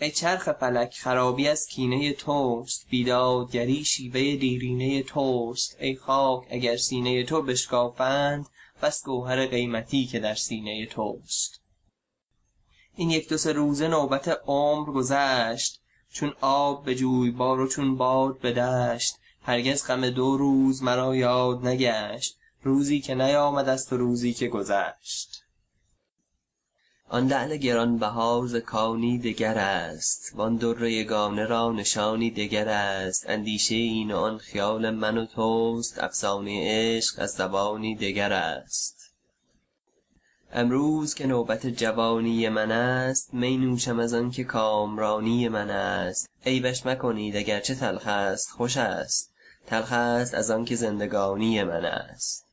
ای چرخ فلک خرابی از کینه توست. بیدادگری شیوه دیرینه توست. ای خاک اگر سینه تو بشکافند بس گوهر قیمتی که در سینه توست. این یک دو سه روزه نوبت عمر گذشت. چون آب به جویبار و چون باد به دشت. هرگز غم دو روز مرا یاد نگشت. روزی که نیامد است و روزی که گذشت. آن لعل گرانبها ز کانی دگر است وآن در یگانه را نشانی دگر است. اندیشه این و آن خیال من و توست افسانه عشق از زبانی دگر است. امروز که نوبت جوانی من است می نوشم از آن که کامرانی من است. عیبش مکنید اگر چه تلخ است خوش است. تلخ است از آن که زندگانی من است.